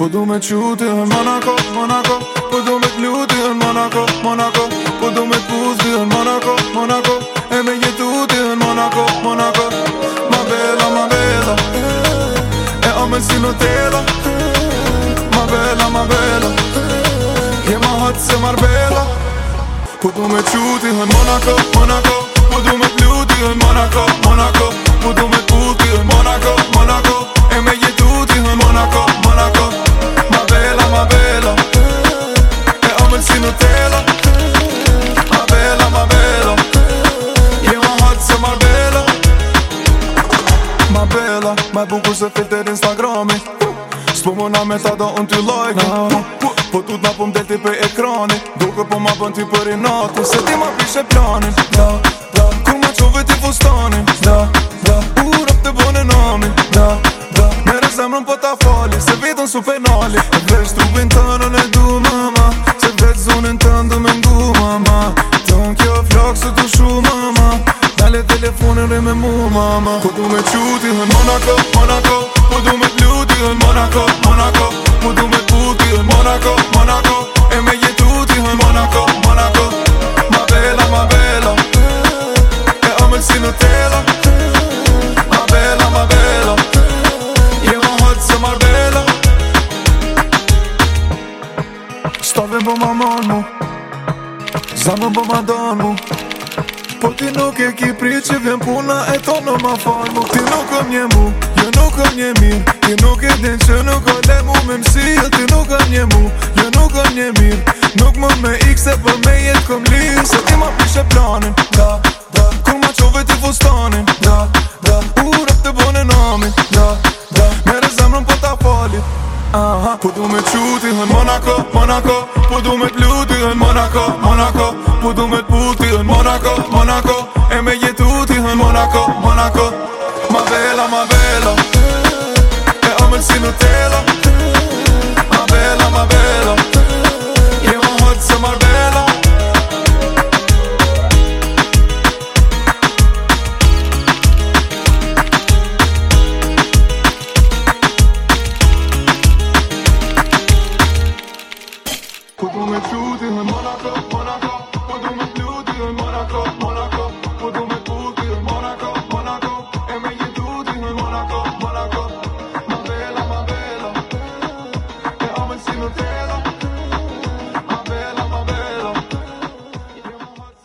Po du me qute në Monaco, Monaco Po du me t'luti në Monaco, Monaco Po du me t'puzdi në Monaco, Monaco E me jetu ti në Monaco, Monaco Ma bella, ma bella E ome si në tela Ma bella, ma bella Je ma hatë se marbella Po du me qute në Monaco, Monaco po kapela Maj bukur se filter Instagrami S'po më na me ta do në ty like Po t'u t'na po më delti për ekrani Dukë po ma bën për i natu Se ti ma pishe planin Da, da Kur ma qove ti fustanin Da, da Kur rap të bën e namin Da, da Mere zemrën po ta fali Se vitën su penali E vesh trupin të rën e du mama Se vetë zonin të ndu me ndu mama Tën kjo flak se të shumë nërë me mu mama Po du me quti hën Monaco, Monaco Po du me t'luti hën Monaco, Monaco Po du me t'puti hën Monaco, Monaco E me jetuti hën Monaco, Monaco Ma bella, ma bella E amën si në tela Ma bella, ma bella Je hën hëtë se mar bella Stave bo ma manu Zanë bo ma danu Po ti nuk e ki pri që vjen puna e to në ma farë Nuk ti nuk kom një mu, jo nuk kom një mirë Ti nuk e din që nuk o le mu me mësi Jo ti nuk kom një mu, jo nuk kom një mirë Nuk më me ikse për me jetë kom lirë me quti hën Monaco, Monaco Po du me t'luti hën Monaco, Monaco Po du me t'puti hën Monaco, Monaco E me jetuti hën Monaco, Monaco no te